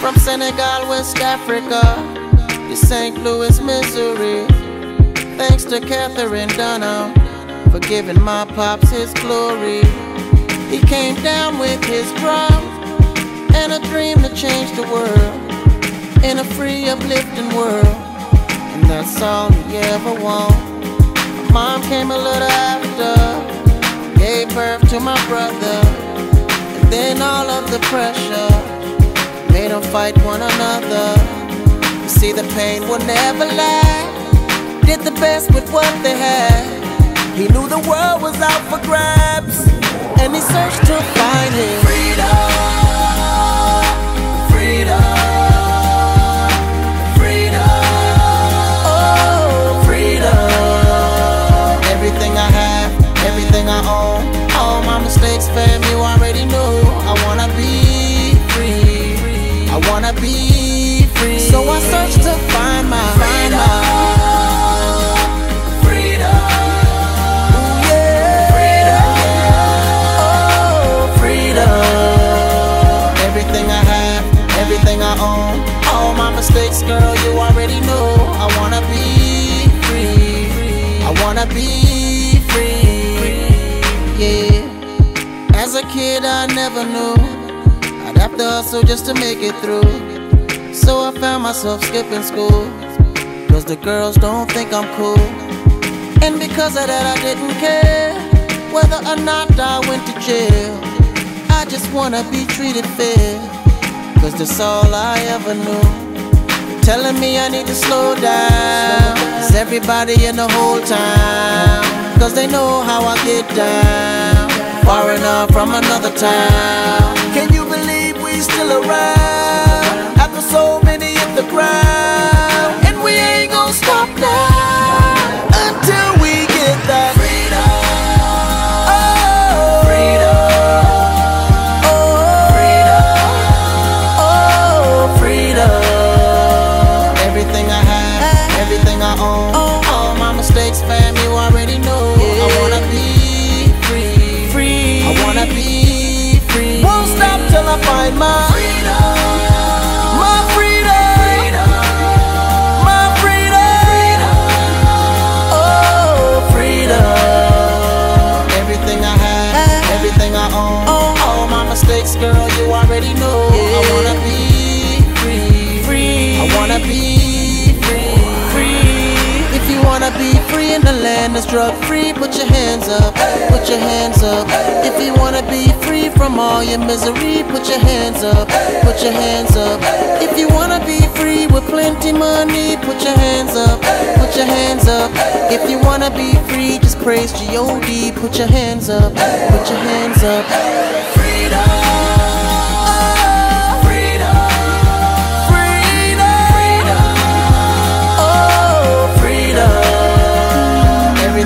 From Senegal, West Africa To St. Louis, Missouri. Thanks to Katherine Dunham For giving my pops his glory. He came down with his drum And a dream to change the world In a free, uplifting world. And that's all he ever wanted mom came a little after, gave birth to my brother all of the pressure made them fight one another. You see, the pain will never last. Did the best with what they had. He knew the world was out for grabs, and he searched to find freedom. Freedom. Mistakes, girl, you already know. I wanna be free. I wanna be free. Yeah. As a kid, I never knew I'd have to hustle just to make it through. So I found myself skipping school. Cause the girls don't think I'm cool. And because of that, I didn't care whether or not I went to jail. I just wanna be treated fair. Cause that's all I ever knew. Telling me I need to slow down. Cause everybody in the whole town. Cause they know how I get down. Far enough from another town. Can you believe we still around? After so many hit the ground. Free. Won't stop till I find my freedom. My freedom. My freedom. Oh, freedom. Everything I have, everything I own, all my mistakes, girl, you already know. I wanna be free, free. I wanna be free in the land that's drug free, put your hands up, put your hands up. If you wanna be free from all your misery, put your hands up, put your hands up. If you wanna be free with plenty money, put your hands up, put your hands up. If you wanna be free, just praise G-O-D, put your hands up, put your hands up. Freedom.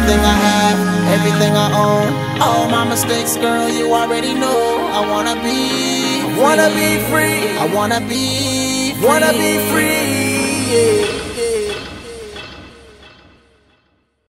Everything I have, everything I own, all my mistakes, girl, you already know. I wanna be, I wanna be free. I wanna be, free. wanna be free. Yeah.